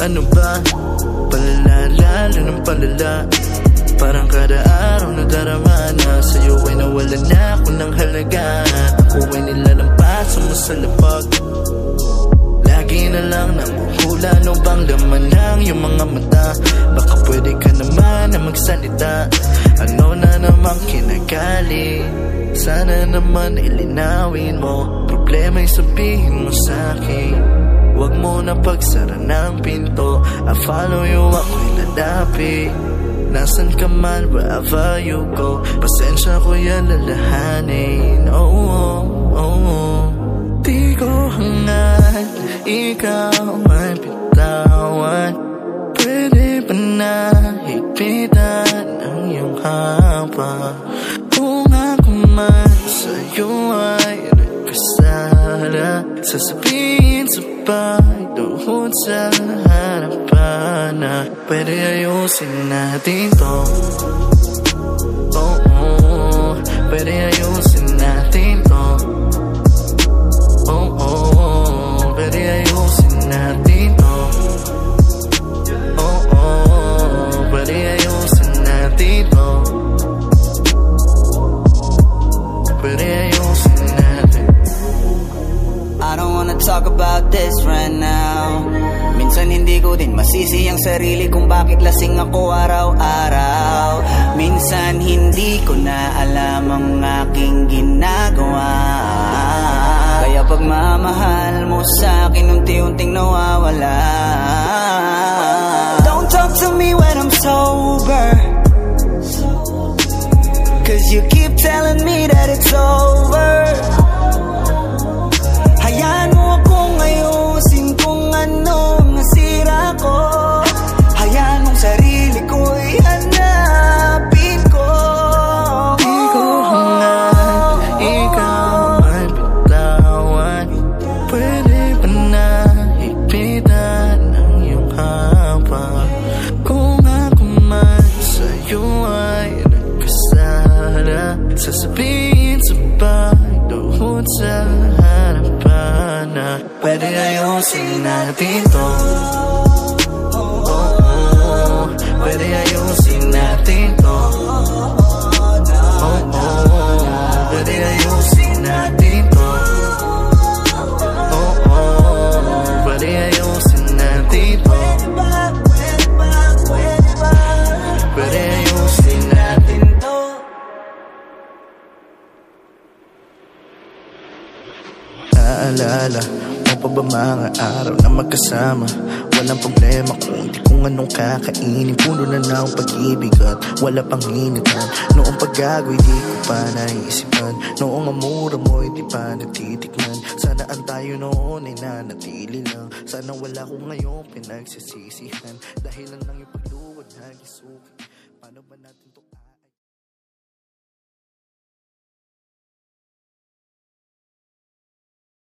Ano ba? Palala, lalo ng palala Parang kada araw na darama na. Sa'yo ay nawala na ako ng halaga. Ako ay nilalampas sa masalapag Lagi na lang namuhula Ano bang laman ng iyong mga mata? Baka pwede ka naman na magsalita. Ano na namang kinagali Sana naman ilinawin mo. Problema'y sabihin mo sa'kin Huwag mo na pagsara ng pinto. I follow you, ako'y lalapi Nasaan ka man, wherever you go. Pasensya ko yan lalahanin. Oh, oh, oh, oh. Di ko hangad Ikaw ay bitawan. Pwede ba na higpitan Ang iyong haba? Kung ako man sa'yo ay nagkasala. Sasabihin sa pagduhod sa harapan Na pwede ayusin natin to. Oo, oh, pwede ayusin talk about this right now. Minsan hindi ko din masisi ang sarili kung bakit lasing ako araw-araw. Minsan hindi ko na alam ang aking ginagawa. Kaya pagmamahal mo sa akin unti-unting nawawala. Don't talk to me when I'm sober. Cause you keep telling me that it's over Sasabihin sa pagduhod sa harapan Na pwede ayusin natin to Naalala mo pa ba mga araw na magkasama? Walang problema kung di kung anong kakainin. Puno na ng pag-ibig at wala pang hinitan Noong paggagoy di ko pa naisipan. Noong amura mo di pa natitikman. Sana ang tayo noon ay nanatili lang. Sana wala ko ngayon pinagsisisihan. Dahil lang yung pagluwad naging suki Paano ba natin to